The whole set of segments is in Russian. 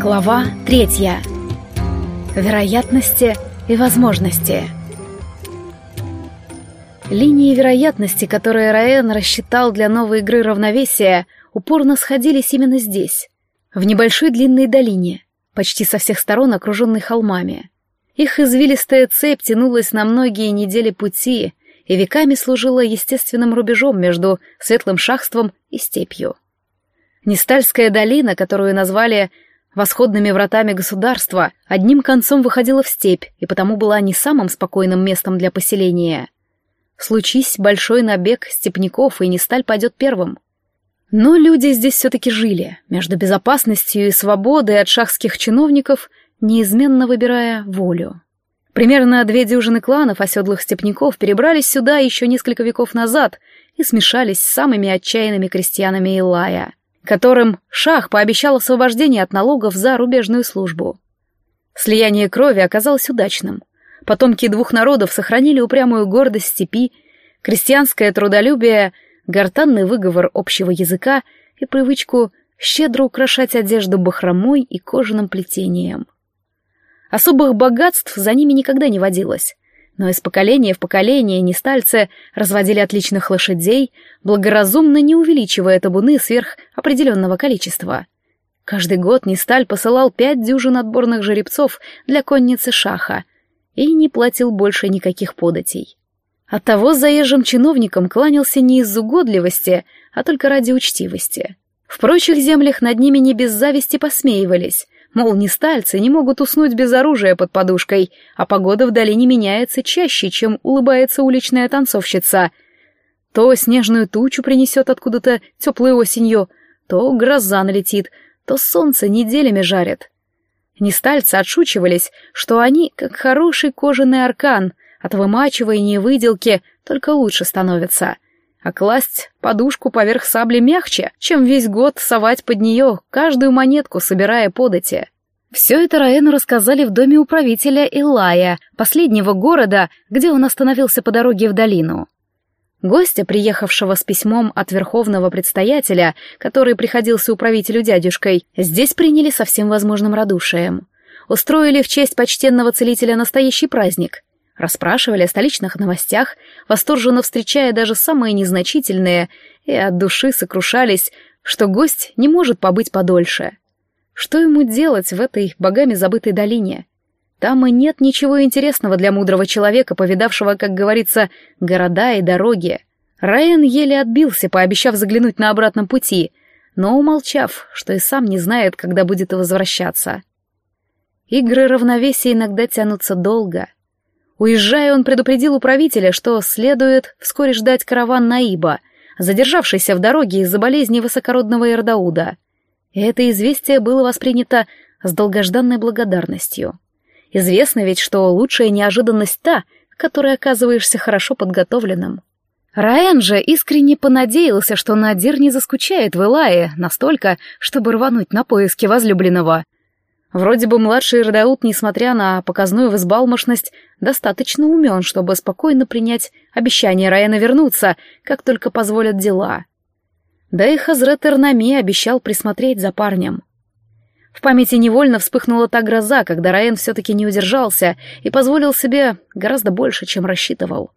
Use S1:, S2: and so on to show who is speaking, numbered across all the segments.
S1: Глава третья. Вероятности и возможности. Линии вероятности, которые Раэн рассчитал для новой игры равновесия, упорно сходились именно здесь, в небольшой длинной долине, почти со всех сторон окруженной холмами. Их извилистая цепь тянулась на многие недели пути и веками служила естественным рубежом между светлым шахством и степью. Нестальская долина, которую назвали восходными вратами государства, одним концом выходила в степь и потому была не самым спокойным местом для поселения. Случись большой набег степняков, и Несталь пойдет первым. Но люди здесь все-таки жили, между безопасностью и свободой от шахских чиновников, неизменно выбирая волю. Примерно две дюжины кланов оседлых степняков перебрались сюда еще несколько веков назад и смешались с самыми отчаянными крестьянами Илая — которым Шах пообещал освобождение от налогов за рубежную службу. Слияние крови оказалось удачным. Потомки двух народов сохранили упрямую гордость степи, крестьянское трудолюбие, гортанный выговор общего языка и привычку щедро украшать одежду бахромой и кожаным плетением. Особых богатств за ними никогда не водилось, но из поколения в поколение нестальцы разводили отличных лошадей, благоразумно не увеличивая табуны сверх определенного количества. Каждый год Несталь посылал пять дюжин отборных жеребцов для конницы Шаха и не платил больше никаких податей. Оттого заезжим чиновникам кланялся не из угодливости, а только ради учтивости. В прочих землях над ними не без зависти посмеивались, Мол, не стальцы не могут уснуть без оружия под подушкой, а погода в долине меняется чаще, чем улыбается уличная танцовщица. То снежную тучу принесет откуда-то теплой осенью, то гроза налетит, то солнце неделями жарит. Нестальцы отшучивались, что они, как хороший кожаный аркан, от вымачивания и выделки только лучше становятся. А класть подушку поверх сабли мягче, чем весь год совать под нее каждую монетку, собирая подати. Все это Раэну рассказали в доме управителя Илая, последнего города, где он остановился по дороге в долину. Гостя, приехавшего с письмом от верховного предстоятеля, который приходился управителю дядюшкой, здесь приняли со всем возможным радушием. Устроили в честь почтенного целителя настоящий праздник. Расспрашивали о столичных новостях, восторженно встречая даже самые незначительные, и от души сокрушались, что гость не может побыть подольше. Что ему делать в этой богами забытой долине? Там и нет ничего интересного для мудрого человека, повидавшего, как говорится, города и дороги. Райан еле отбился, пообещав заглянуть на обратном пути, но умолчав, что и сам не знает, когда будет возвращаться. Игры равновесия иногда тянутся долго — Уезжая, он предупредил управителя, что следует вскоре ждать караван Наиба, задержавшийся в дороге из-за болезни высокородного Эрдауда. И это известие было воспринято с долгожданной благодарностью. Известно ведь, что лучшая неожиданность та, которой оказываешься хорошо подготовленным. Раэн же искренне понадеялся, что Надир не заскучает в Элае настолько, чтобы рвануть на поиски возлюбленного — Вроде бы младший Ирдаут, несмотря на показную взбалмошность, достаточно умен, чтобы спокойно принять обещание Райана вернуться, как только позволят дела. Да и Хазрет Эрнами обещал присмотреть за парнем. В памяти невольно вспыхнула та гроза, когда Райан все-таки не удержался и позволил себе гораздо больше, чем рассчитывал.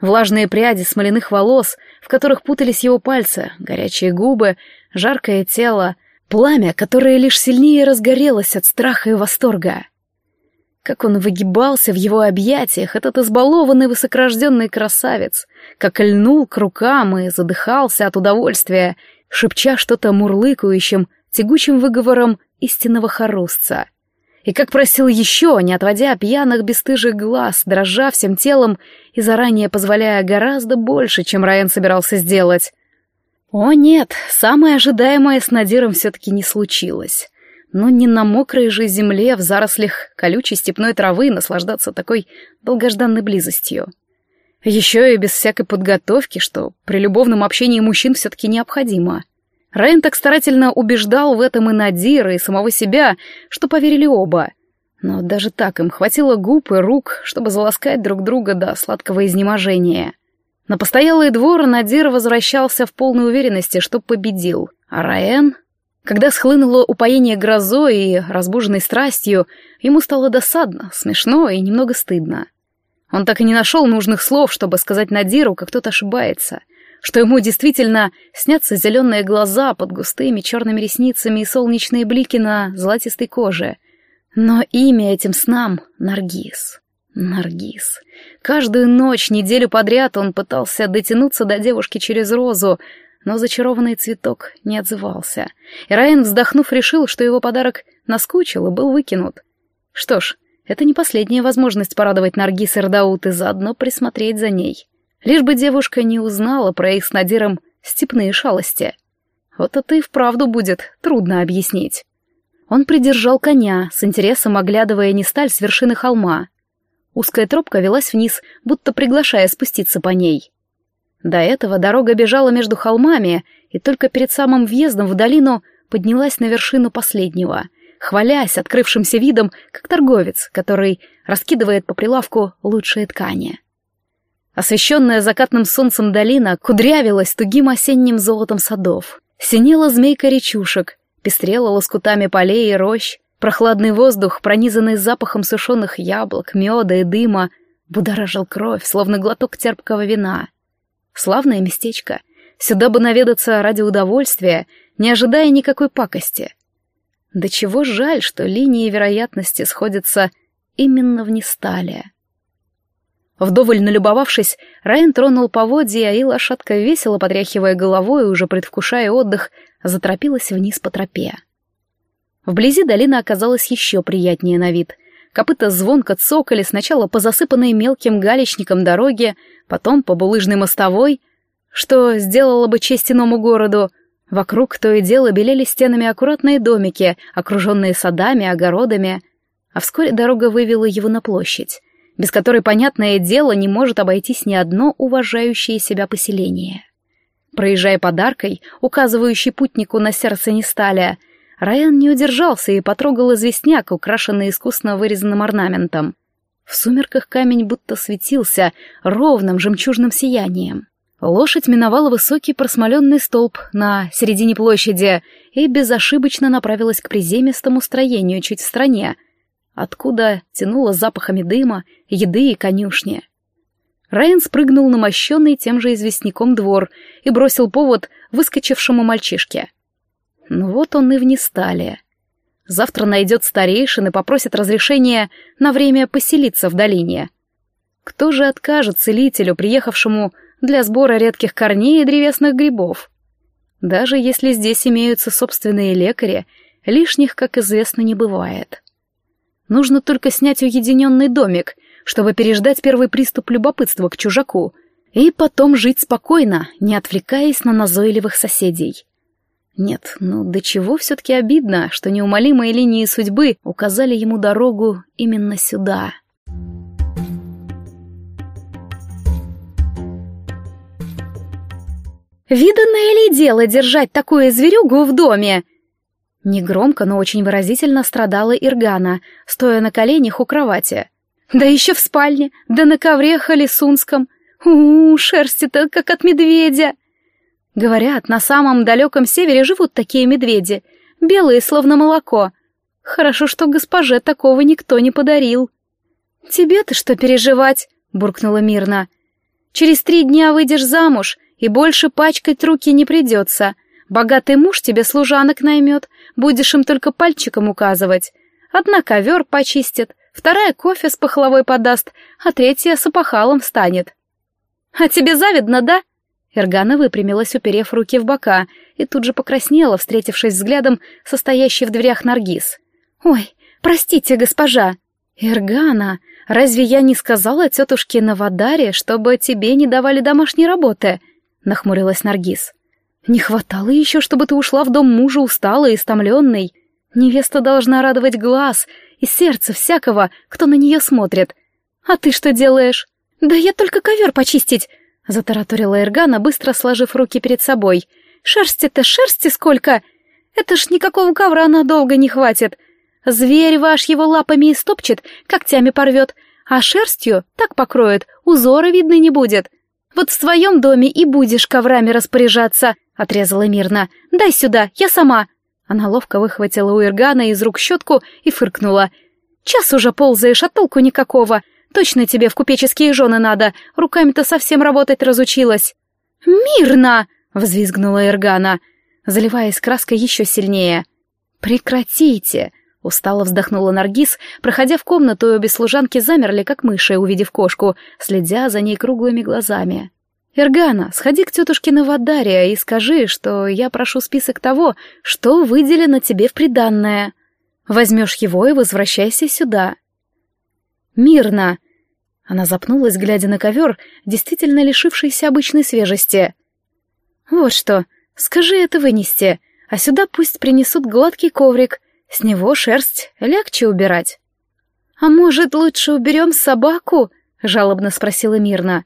S1: Влажные пряди смоляных волос, в которых путались его пальцы, горячие губы, жаркое тело — Пламя, которое лишь сильнее разгорелось от страха и восторга. Как он выгибался в его объятиях, этот избалованный высокорожденный красавец, как льнул к рукам и задыхался от удовольствия, шепча что-то мурлыкающим, тягучим выговором истинного хорусца. И как просил еще, не отводя пьяных бесстыжих глаз, дрожа всем телом и заранее позволяя гораздо больше, чем Райан собирался сделать. О нет, самое ожидаемое с Надиром все-таки не случилось. Но не на мокрой же земле в зарослях колючей степной травы наслаждаться такой долгожданной близостью. Еще и без всякой подготовки, что при любовном общении мужчин все-таки необходимо. Райан так старательно убеждал в этом и Надира, и самого себя, что поверили оба. Но даже так им хватило губ и рук, чтобы заласкать друг друга до сладкого изнеможения. На постоялый двор Надир возвращался в полной уверенности, что победил. А Раэн... Когда схлынуло упоение грозой и разбуженной страстью, ему стало досадно, смешно и немного стыдно. Он так и не нашел нужных слов, чтобы сказать Надиру, как тот ошибается, что ему действительно снятся зеленые глаза под густыми черными ресницами и солнечные блики на золотистой коже — но имя этим снам — Наргиз. Наргиз. Каждую ночь, неделю подряд он пытался дотянуться до девушки через розу, но зачарованный цветок не отзывался. И Райан, вздохнув, решил, что его подарок наскучил и был выкинут. Что ж, это не последняя возможность порадовать Наргиз Эрдаут и заодно присмотреть за ней. Лишь бы девушка не узнала про их с Надиром степные шалости. Вот это и вправду будет трудно объяснить. Он придержал коня, с интересом оглядывая Несталь с вершины холма. Узкая тропка велась вниз, будто приглашая спуститься по ней. До этого дорога бежала между холмами, и только перед самым въездом в долину поднялась на вершину последнего, хвалясь открывшимся видом, как торговец, который раскидывает по прилавку лучшие ткани. Освещенная закатным солнцем долина кудрявилась тугим осенним золотом садов. Синела змейка речушек, пестрела лоскутами полей и рощ, прохладный воздух, пронизанный запахом сушеных яблок, меда и дыма, будоражил кровь, словно глоток терпкого вина. Славное местечко. Сюда бы наведаться ради удовольствия, не ожидая никакой пакости. Да чего жаль, что линии вероятности сходятся именно в Нестале. Вдоволь налюбовавшись, Райан тронул поводья, и лошадка, весело потряхивая головой, уже предвкушая отдых, заторопилась вниз по тропе. Вблизи долина оказалась еще приятнее на вид. Копыта звонко цокали сначала по засыпанной мелким галечником дороге, потом по булыжной мостовой, что сделало бы честь иному городу. Вокруг то и дело белели стенами аккуратные домики, окруженные садами, огородами, а вскоре дорога вывела его на площадь, без которой, понятное дело, не может обойтись ни одно уважающее себя поселение. Проезжая подаркой, указывающей путнику на сердце Несталя, Райан не удержался и потрогал известняк, украшенный искусно вырезанным орнаментом. В сумерках камень будто светился ровным жемчужным сиянием. Лошадь миновала высокий просмоленный столб на середине площади и безошибочно направилась к приземистому строению чуть в стороне, откуда тянуло запахами дыма, еды и конюшни. Райан спрыгнул на мощенный тем же известняком двор и бросил повод выскочившему мальчишке. Ну вот он и в Нестале. Завтра найдет старейшин и попросит разрешения на время поселиться в долине. Кто же откажет целителю, приехавшему для сбора редких корней и древесных грибов? Даже если здесь имеются собственные лекари, лишних, как известно, не бывает. Нужно только снять уединенный домик — чтобы переждать первый приступ любопытства к чужаку и потом жить спокойно, не отвлекаясь на назойливых соседей. Нет, ну до чего все-таки обидно, что неумолимые линии судьбы указали ему дорогу именно сюда. «Виданное ли дело держать такую зверюгу в доме?» Негромко, но очень выразительно страдала Иргана, стоя на коленях у кровати. Да еще в спальне, да на ковре холесунском. У, -у шерсти-то как от медведя. Говорят, на самом далеком севере живут такие медведи, белые, словно молоко. Хорошо, что госпоже такого никто не подарил. «Тебе-то что переживать?» — буркнула мирно. «Через три дня выйдешь замуж, и больше пачкать руки не придется. Богатый муж тебе служанок наймет, будешь им только пальчиком указывать. Одна ковер почистит, вторая кофе с пахлавой подаст, а третья с опахалом встанет. «А тебе завидно, да?» Эргана выпрямилась, уперев руки в бока, и тут же покраснела, встретившись взглядом состоящий в дверях Наргиз. «Ой, простите, госпожа!» «Эргана, разве я не сказала тетушке Навадаре, чтобы тебе не давали домашней работы?» — нахмурилась Наргиз. «Не хватало еще, чтобы ты ушла в дом мужа усталой и истомленной. Невеста должна радовать глаз и сердце всякого, кто на нее смотрит. А ты что делаешь? Да я только ковер почистить, затараторила Эргана, быстро сложив руки перед собой. Шерсти-то шерсти сколько! Это ж никакого ковра надолго не хватит. Зверь ваш его лапами истопчет, когтями порвет, а шерстью так покроет, узора видно не будет. Вот в своем доме и будешь коврами распоряжаться, отрезала мирно. Дай сюда, я сама. Она ловко выхватила у Иргана из рук щетку и фыркнула. Час уже ползаешь, а толку никакого. Точно тебе в купеческие жены надо, руками-то совсем работать разучилась. «Мирно!» — взвизгнула Иргана, заливаясь краской еще сильнее. «Прекратите!» — устало вздохнула Наргиз, проходя в комнату, и обе служанки замерли, как мыши, увидев кошку, следя за ней круглыми глазами. «Иргана, сходи к тетушке Новодария и скажи, что я прошу список того, что выделено тебе в приданное. Возьмешь его и возвращайся сюда». «Мирно!» Она запнулась, глядя на ковер, действительно лишившийся обычной свежести. «Вот что, скажи это вынести, а сюда пусть принесут гладкий коврик, с него шерсть легче убирать». «А может, лучше уберем собаку?» — жалобно спросила Мирна.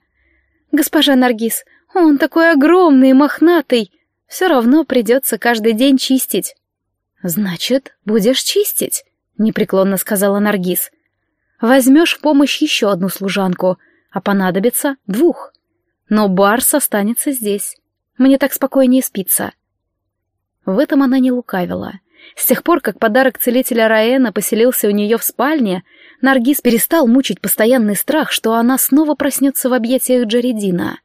S1: «Госпожа Наргиз, он такой огромный и мохнатый, все равно придется каждый день чистить». «Значит, будешь чистить?» — непреклонно сказала Наргиз. Возьмешь в помощь еще одну служанку, а понадобится двух. Но Барс останется здесь. Мне так спокойнее спится. В этом она не лукавила. С тех пор, как подарок целителя Раэна поселился у нее в спальне, Наргиз перестал мучить постоянный страх, что она снова проснется в объятиях Джаридина.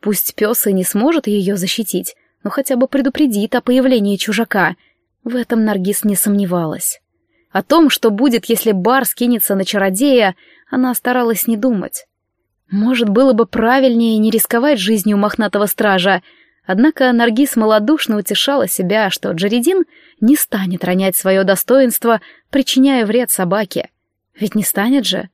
S1: Пусть пес и не сможет ее защитить, но хотя бы предупредит о появлении чужака. В этом Наргиз не сомневалась. О том, что будет, если бар скинется на чародея, она старалась не думать. Может, было бы правильнее не рисковать жизнью мохнатого стража, однако Наргиз малодушно утешала себя, что Джаридин не станет ронять свое достоинство, причиняя вред собаке. Ведь не станет же.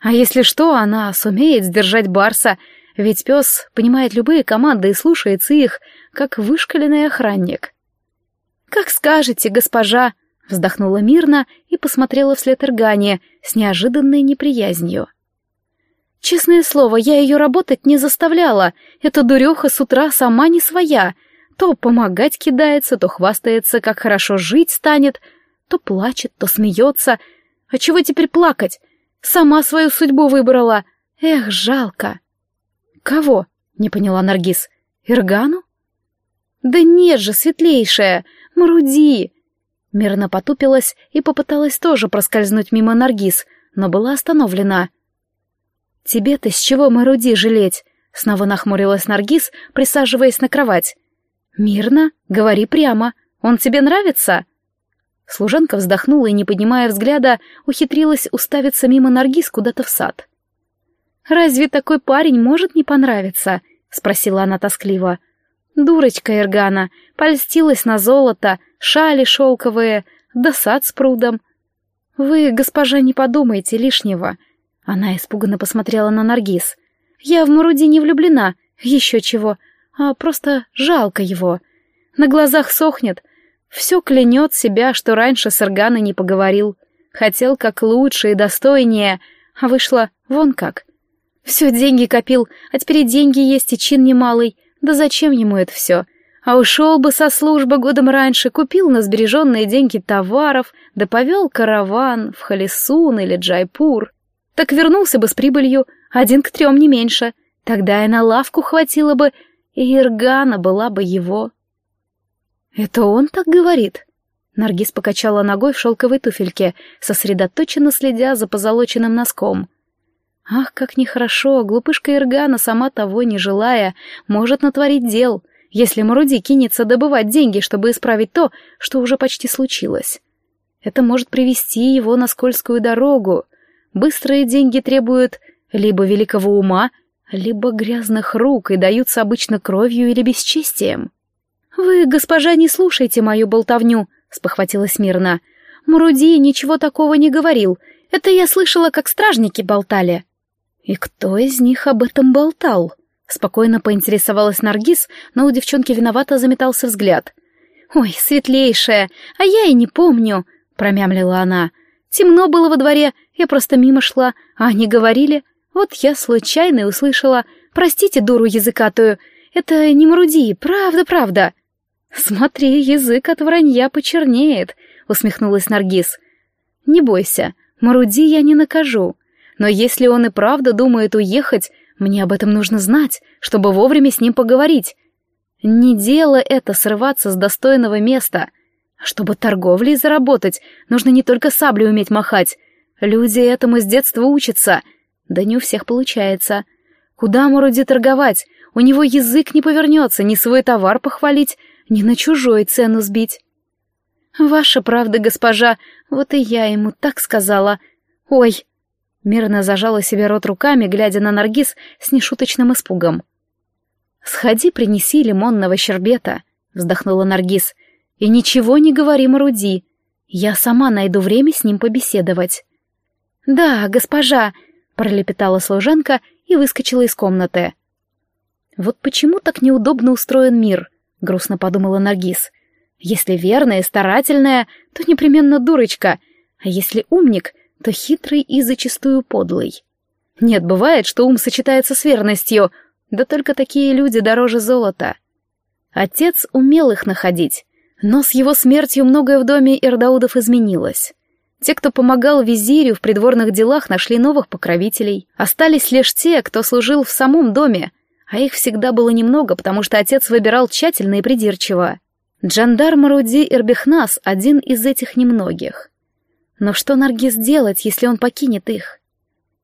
S1: А если что, она сумеет сдержать Барса, ведь пес понимает любые команды и слушается их, как вышкаленный охранник. «Как скажете, госпожа», Вздохнула мирно и посмотрела вслед Иргане с неожиданной неприязнью. «Честное слово, я ее работать не заставляла. Эта дуреха с утра сама не своя. То помогать кидается, то хвастается, как хорошо жить станет, то плачет, то смеется. А чего теперь плакать? Сама свою судьбу выбрала. Эх, жалко». «Кого?» — не поняла Наргиз. «Иргану?» «Да нет же, светлейшая! Маруди! Мирно потупилась и попыталась тоже проскользнуть мимо Наргиз, но была остановлена. «Тебе-то с чего Маруди жалеть?» — снова нахмурилась Наргиз, присаживаясь на кровать. «Мирно, говори прямо. Он тебе нравится?» Служанка вздохнула и, не поднимая взгляда, ухитрилась уставиться мимо Наргиз куда-то в сад. «Разве такой парень может не понравиться?» — спросила она тоскливо. Дурочка Эргана, польстилась на золото, шали шелковые, да сад с прудом. Вы, госпожа, не подумайте лишнего. Она испуганно посмотрела на Наргиз. Я в Муруди не влюблена, еще чего, а просто жалко его. На глазах сохнет, все клянет себя, что раньше с Эрганой не поговорил. Хотел как лучше и достойнее, а вышло вон как. Все деньги копил, а теперь деньги есть, и чин немалый — да зачем ему это все? А ушел бы со службы годом раньше, купил на сбереженные деньги товаров, да повел караван в Халисун или Джайпур. Так вернулся бы с прибылью, один к трем не меньше. Тогда и на лавку хватило бы, и Иргана была бы его. «Это он так говорит?» Наргиз покачала ногой в шелковой туфельке, сосредоточенно следя за позолоченным носком — Ах, как нехорошо, глупышка Иргана, сама того не желая, может натворить дел, если Маруди кинется добывать деньги, чтобы исправить то, что уже почти случилось. Это может привести его на скользкую дорогу. Быстрые деньги требуют либо великого ума, либо грязных рук и даются обычно кровью или бесчестием. «Вы, госпожа, не слушайте мою болтовню», — спохватилась мирно. «Муруди ничего такого не говорил. Это я слышала, как стражники болтали». «И кто из них об этом болтал?» Спокойно поинтересовалась Наргиз, но у девчонки виновато заметался взгляд. «Ой, светлейшая, а я и не помню», — промямлила она. «Темно было во дворе, я просто мимо шла, а они говорили. Вот я случайно услышала. Простите дуру языкатую, это не мруди, правда-правда». «Смотри, язык от вранья почернеет», — усмехнулась Наргиз. Не бойся, Маруди я не накажу. Но если он и правда думает уехать, мне об этом нужно знать, чтобы вовремя с ним поговорить. Не дело это срываться с достойного места. Чтобы торговлей заработать, нужно не только саблей уметь махать. Люди этому с детства учатся. Да не у всех получается. Куда Маруди торговать? У него язык не повернется, ни свой товар похвалить, ни на чужой цену сбить. «Ваша правда, госпожа, вот и я ему так сказала. Ой!» Мирно зажала себе рот руками, глядя на Наргиз с нешуточным испугом. «Сходи, принеси лимонного щербета», — вздохнула Наргиз. «И ничего не говори Маруди. Я сама найду время с ним побеседовать». «Да, госпожа», — пролепетала служанка и выскочила из комнаты. «Вот почему так неудобно устроен мир?» — грустно подумала Наргиз. Если верная и старательная, то непременно дурочка, а если умник, то хитрый и зачастую подлый. Нет, бывает, что ум сочетается с верностью, да только такие люди дороже золота. Отец умел их находить, но с его смертью многое в доме Ирдаудов изменилось. Те, кто помогал визирю в придворных делах, нашли новых покровителей. Остались лишь те, кто служил в самом доме, а их всегда было немного, потому что отец выбирал тщательно и придирчиво. Джандар Маруди Ирбихнас — один из этих немногих. Но что Наргиз делать, если он покинет их?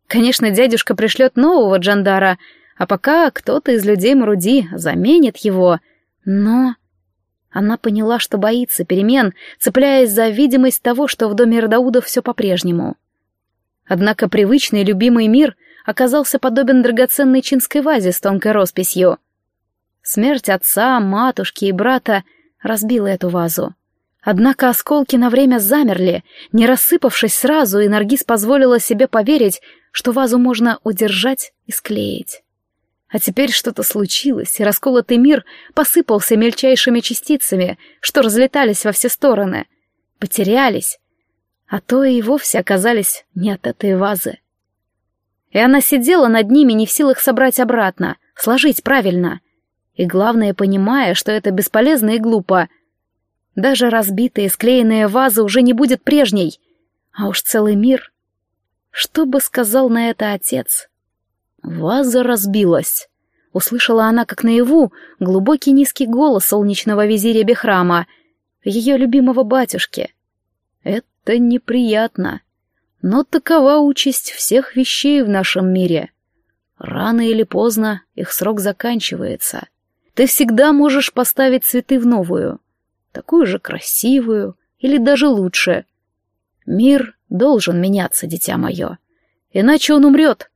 S1: Конечно, дядюшка пришлет нового Джандара, а пока кто-то из людей Маруди заменит его. Но... Она поняла, что боится перемен, цепляясь за видимость того, что в доме Радаудов все по-прежнему. Однако привычный любимый мир оказался подобен драгоценной чинской вазе с тонкой росписью. Смерть отца, матушки и брата разбила эту вазу. Однако осколки на время замерли, не рассыпавшись сразу, и Наргиз позволила себе поверить, что вазу можно удержать и склеить. А теперь что-то случилось, и расколотый мир посыпался мельчайшими частицами, что разлетались во все стороны, потерялись, а то и вовсе оказались не от этой вазы. И она сидела над ними, не в силах собрать обратно, сложить правильно — и главное, понимая, что это бесполезно и глупо. Даже разбитая, склеенная ваза уже не будет прежней. А уж целый мир. Что бы сказал на это отец? Ваза разбилась. Услышала она, как наяву, глубокий низкий голос солнечного визиря Бехрама, ее любимого батюшки. Это неприятно. Но такова участь всех вещей в нашем мире. Рано или поздно их срок заканчивается. Ты всегда можешь поставить цветы в новую, такую же красивую или даже лучше. Мир должен меняться, дитя мое, иначе он умрет.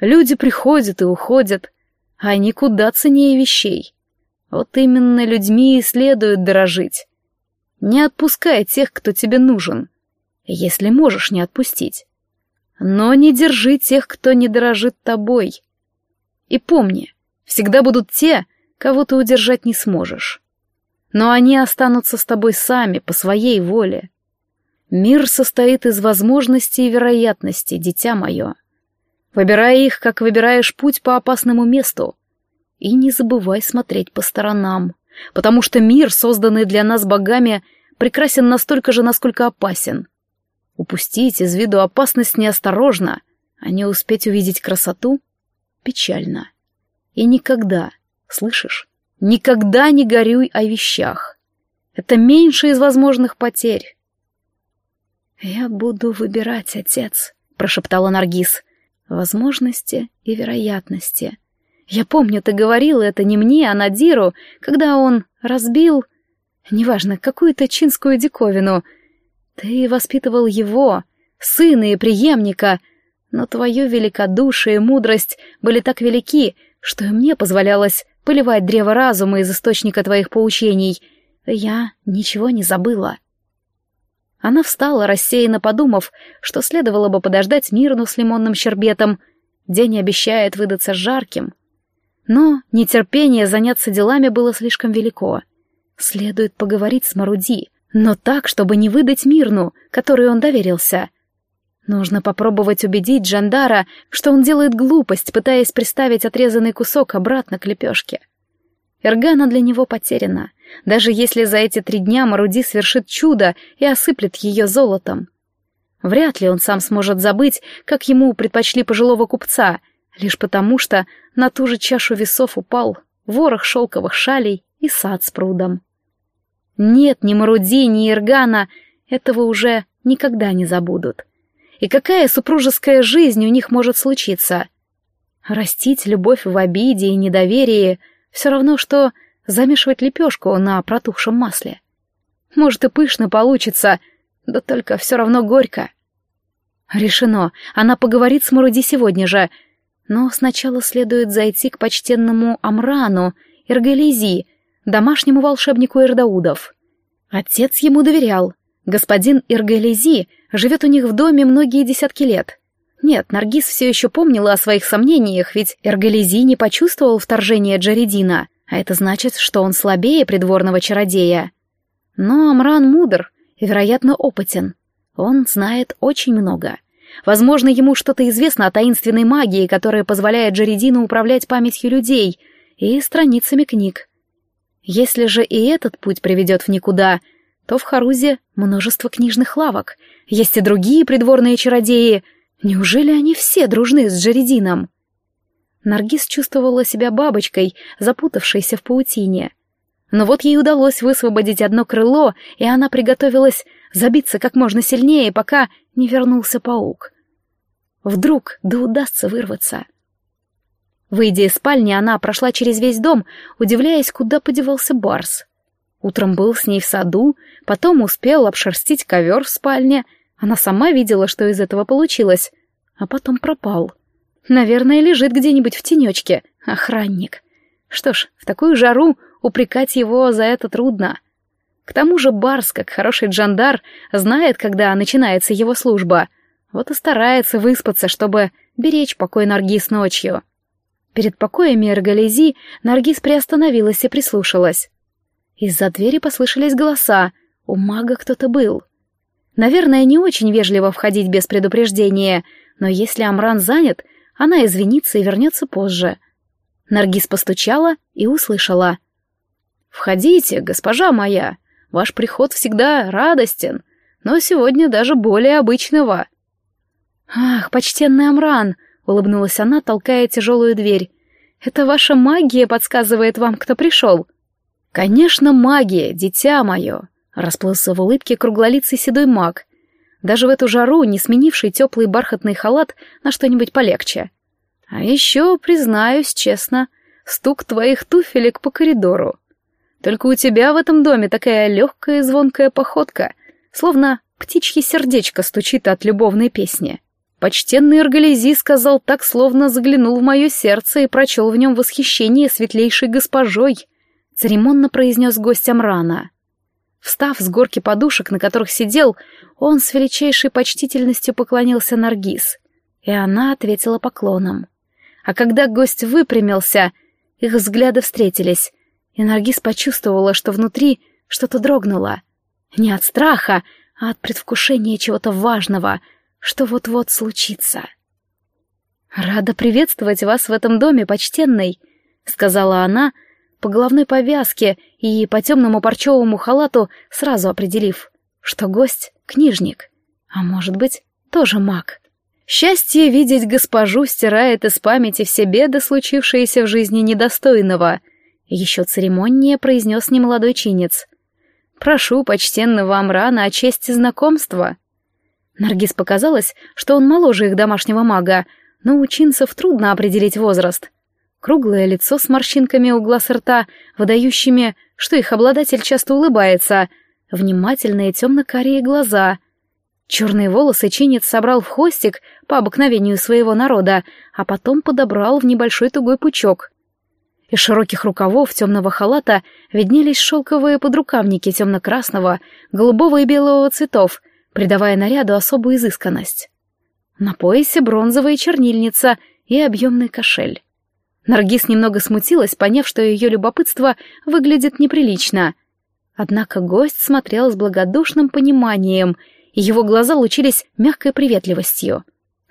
S1: Люди приходят и уходят, а они куда ценнее вещей. Вот именно людьми и следует дорожить. Не отпускай тех, кто тебе нужен, если можешь не отпустить. Но не держи тех, кто не дорожит тобой. И помни, всегда будут те, кого ты удержать не сможешь. Но они останутся с тобой сами, по своей воле. Мир состоит из возможностей и вероятностей, дитя мое. Выбирай их, как выбираешь путь по опасному месту. И не забывай смотреть по сторонам, потому что мир, созданный для нас богами, прекрасен настолько же, насколько опасен. Упустить из виду опасность неосторожно, а не успеть увидеть красоту — печально. И никогда, Слышишь? Никогда не горюй о вещах. Это меньше из возможных потерь. «Я буду выбирать, отец», — прошептала Наргиз. «Возможности и вероятности. Я помню, ты говорил это не мне, а Надиру, когда он разбил, неважно, какую-то чинскую диковину. Ты воспитывал его, сына и преемника, но твое великодушие и мудрость были так велики, что и мне позволялось поливать древо разума из источника твоих поучений. Я ничего не забыла. Она встала, рассеянно подумав, что следовало бы подождать Мирну с лимонным щербетом. День обещает выдаться жарким. Но нетерпение заняться делами было слишком велико. Следует поговорить с Маруди, но так, чтобы не выдать Мирну, которой он доверился — Нужно попробовать убедить Джандара, что он делает глупость, пытаясь приставить отрезанный кусок обратно к лепешке. Эргана для него потеряна, даже если за эти три дня Маруди свершит чудо и осыплет ее золотом. Вряд ли он сам сможет забыть, как ему предпочли пожилого купца, лишь потому что на ту же чашу весов упал ворох шелковых шалей и сад с прудом. Нет, ни Маруди, ни Иргана этого уже никогда не забудут. И какая супружеская жизнь у них может случиться? Растить любовь в обиде и недоверии все равно, что замешивать лепешку на протухшем масле. Может и пышно получится, да только все равно горько. Решено, она поговорит с Маруди сегодня же, но сначала следует зайти к почтенному Амрану, Иргализи, домашнему волшебнику Ирдаудов. Отец ему доверял. Господин Иргализи живет у них в доме многие десятки лет. Нет, Наргиз все еще помнила о своих сомнениях, ведь Иргализи не почувствовал вторжения Джаридина, а это значит, что он слабее придворного чародея. Но Амран мудр и, вероятно, опытен. Он знает очень много. Возможно, ему что-то известно о таинственной магии, которая позволяет Джаридину управлять памятью людей и страницами книг. Если же и этот путь приведет в никуда, то в Харузе множество книжных лавок. Есть и другие придворные чародеи. Неужели они все дружны с Джаридином? Наргиз чувствовала себя бабочкой, запутавшейся в паутине. Но вот ей удалось высвободить одно крыло, и она приготовилась забиться как можно сильнее, пока не вернулся паук. Вдруг да удастся вырваться. Выйдя из спальни, она прошла через весь дом, удивляясь, куда подевался Барс. Утром был с ней в саду, потом успел обшерстить ковер в спальне. Она сама видела, что из этого получилось, а потом пропал. Наверное, лежит где-нибудь в тенечке, охранник. Что ж, в такую жару упрекать его за это трудно. К тому же Барс, как хороший джандар, знает, когда начинается его служба. Вот и старается выспаться, чтобы беречь покой Наргиз ночью. Перед покоями Эргалези Наргиз приостановилась и прислушалась. Из-за двери послышались голоса. У мага кто-то был. Наверное, не очень вежливо входить без предупреждения, но если Амран занят, она извинится и вернется позже. Наргиз постучала и услышала — «Входите, госпожа моя, ваш приход всегда радостен, но сегодня даже более обычного». «Ах, почтенный Амран!» — улыбнулась она, толкая тяжелую дверь. «Это ваша магия подсказывает вам, кто пришел?» «Конечно, магия, дитя мое!» — расплылся в улыбке круглолицый седой маг. Даже в эту жару, не сменивший теплый бархатный халат на что-нибудь полегче. «А еще, признаюсь честно, стук твоих туфелек по коридору. Только у тебя в этом доме такая легкая звонкая походка, словно птичье сердечко стучит от любовной песни. Почтенный Аргалези сказал так, словно заглянул в мое сердце и прочел в нем восхищение светлейшей госпожой, церемонно произнес гость Амрана. Встав с горки подушек, на которых сидел, он с величайшей почтительностью поклонился Наргиз, и она ответила поклоном. А когда гость выпрямился, их взгляды встретились, и Наргиз почувствовала, что внутри что-то дрогнуло. Не от страха, а от предвкушения чего-то важного, что вот-вот случится. «Рада приветствовать вас в этом доме, почтенный», — сказала она, по головной повязке и по темному парчевому халату сразу определив, что гость — книжник, а может быть, тоже маг. Счастье видеть госпожу стирает из памяти все беды, случившиеся в жизни недостойного — еще церемоннее произнес немолодой чинец. «Прошу почтенного Амрана о чести знакомства». Наргиз показалось, что он моложе их домашнего мага, но у чинцев трудно определить возраст. Круглое лицо с морщинками у глаз рта, выдающими, что их обладатель часто улыбается, внимательные темно-карие глаза. Черные волосы чинец собрал в хвостик по обыкновению своего народа, а потом подобрал в небольшой тугой пучок. Из широких рукавов темного халата виднелись шелковые подрукавники темно-красного, голубого и белого цветов, придавая наряду особую изысканность. На поясе бронзовая чернильница и объемный кошель. Наргиз немного смутилась, поняв, что ее любопытство выглядит неприлично. Однако гость смотрел с благодушным пониманием, и его глаза лучились мягкой приветливостью.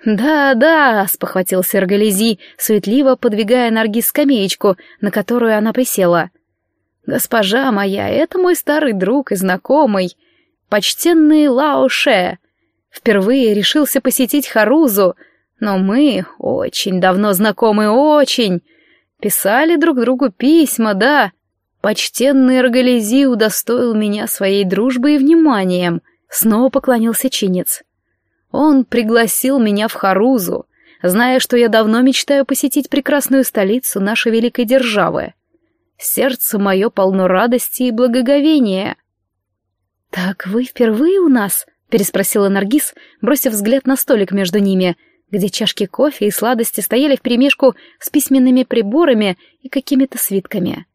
S1: «Да, да», — спохватился Эргалези, суетливо подвигая Наргиз скамеечку, на которую она присела. «Госпожа моя, это мой старый друг и знакомый, почтенный Лао Ше. Впервые решился посетить Харузу, но мы очень давно знакомы, очень. Писали друг другу письма, да. Почтенный Рогалези удостоил меня своей дружбой и вниманием. Снова поклонился чинец. Он пригласил меня в Харузу, зная, что я давно мечтаю посетить прекрасную столицу нашей великой державы. Сердце мое полно радости и благоговения. «Так вы впервые у нас?» — переспросила Наргиз, бросив взгляд на столик между ними, где чашки кофе и сладости стояли вперемешку с письменными приборами и какими-то свитками.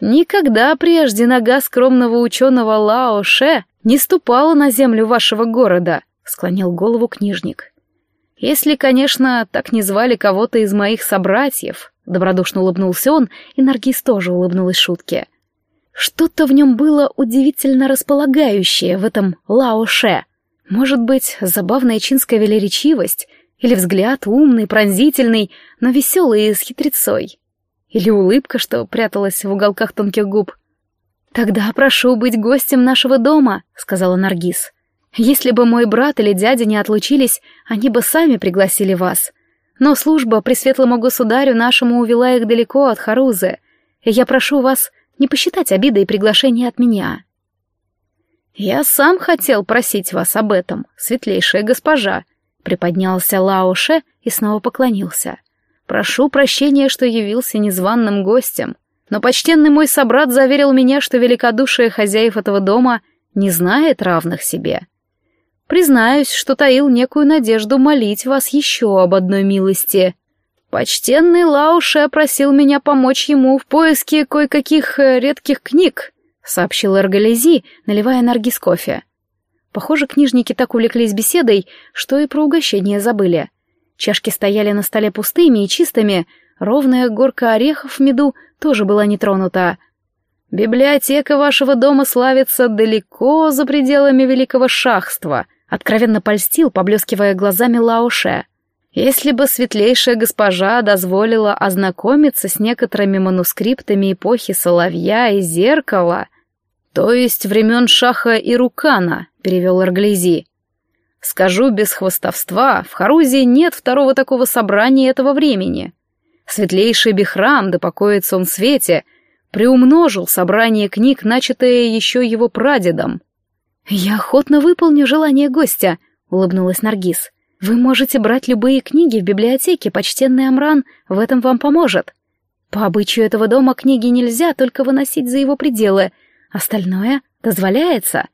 S1: «Никогда прежде нога скромного ученого Лао Ше не ступала на землю вашего города», — склонил голову книжник. «Если, конечно, так не звали кого-то из моих собратьев», — добродушно улыбнулся он, и Наргиз тоже улыбнулась шутке. Что-то в нем было удивительно располагающее в этом Лао-Ше. Может быть, забавная чинская велеречивость, или взгляд умный, пронзительный, но веселый и с хитрецой. Или улыбка, что пряталась в уголках тонких губ. «Тогда прошу быть гостем нашего дома», — сказала Наргиз. «Если бы мой брат или дядя не отлучились, они бы сами пригласили вас. Но служба Пресветлому Государю нашему увела их далеко от Харузы, и я прошу вас не посчитать обидой приглашение от меня. «Я сам хотел просить вас об этом, светлейшая госпожа», — приподнялся Лаоше и снова поклонился. «Прошу прощения, что явился незваным гостем, но почтенный мой собрат заверил меня, что великодушие хозяев этого дома не знает равных себе. Признаюсь, что таил некую надежду молить вас еще об одной милости». Почтенный Лауше просил меня помочь ему в поиске кое-каких э, редких книг, сообщил Эргалези, наливая Наргиз кофе. Похоже, книжники так увлеклись беседой, что и про угощение забыли. Чашки стояли на столе пустыми и чистыми, ровная горка орехов в меду тоже была не тронута. «Библиотека вашего дома славится далеко за пределами великого шахства», откровенно польстил, поблескивая глазами Лауше. Если бы светлейшая госпожа дозволила ознакомиться с некоторыми манускриптами эпохи Соловья и Зеркала, то есть времен Шаха и Рукана, перевел Арглези. Скажу без хвостовства, в Харузе нет второго такого собрания этого времени. Светлейший Бихрам, да покоится он в свете, приумножил собрание книг, начатое еще его прадедом. «Я охотно выполню желание гостя», — улыбнулась Наргиз. Вы можете брать любые книги в библиотеке, почтенный Амран в этом вам поможет. По обычаю этого дома книги нельзя только выносить за его пределы, остальное дозволяется.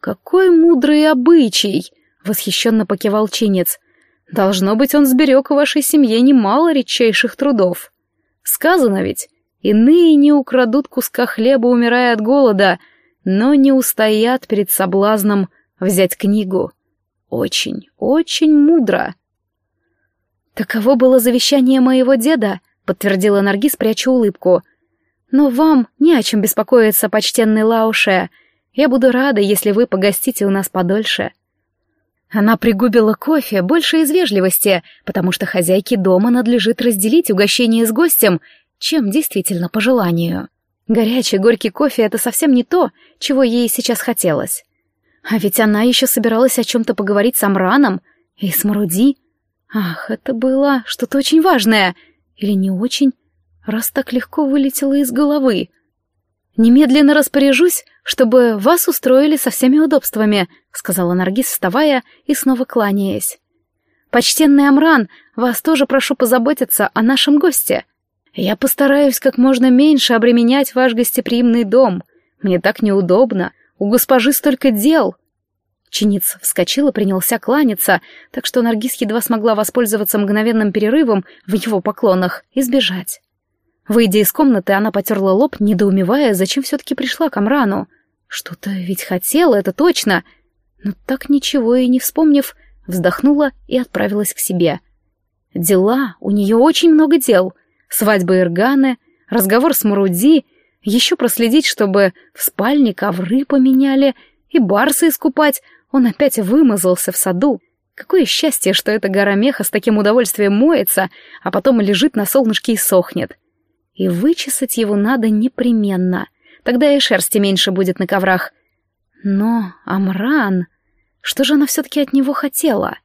S1: Какой мудрый обычай! Восхищенно покивал чинец. Должно быть, он сберег вашей семье немало редчайших трудов. Сказано ведь, иные не украдут куска хлеба, умирая от голода, но не устоят перед соблазном взять книгу. Очень, очень мудро. «Таково было завещание моего деда», — подтвердила Наргиз, пряча улыбку. «Но вам не о чем беспокоиться, почтенный Лауше. Я буду рада, если вы погостите у нас подольше». Она пригубила кофе больше из вежливости, потому что хозяйке дома надлежит разделить угощение с гостем, чем действительно по желанию. Горячий горький кофе — это совсем не то, чего ей сейчас хотелось. А ведь она еще собиралась о чем-то поговорить с Амраном и с Маруди. Ах, это было что-то очень важное. Или не очень, раз так легко вылетело из головы. «Немедленно распоряжусь, чтобы вас устроили со всеми удобствами», — сказала Наргиз, вставая и снова кланяясь. «Почтенный Амран, вас тоже прошу позаботиться о нашем госте. Я постараюсь как можно меньше обременять ваш гостеприимный дом. Мне так неудобно, у госпожи столько дел!» Чиниц вскочил и принялся кланяться, так что Наргиз едва смогла воспользоваться мгновенным перерывом в его поклонах и сбежать. Выйдя из комнаты, она потерла лоб, недоумевая, зачем все-таки пришла к Амрану. Что-то ведь хотела, это точно. Но так ничего и не вспомнив, вздохнула и отправилась к себе. Дела, у нее очень много дел. Свадьба Ирганы, разговор с Маруди еще проследить, чтобы в спальне ковры поменяли и барсы искупать. Он опять вымазался в саду. Какое счастье, что эта гора меха с таким удовольствием моется, а потом лежит на солнышке и сохнет. И вычесать его надо непременно. Тогда и шерсти меньше будет на коврах. Но Амран... Что же она все-таки от него хотела?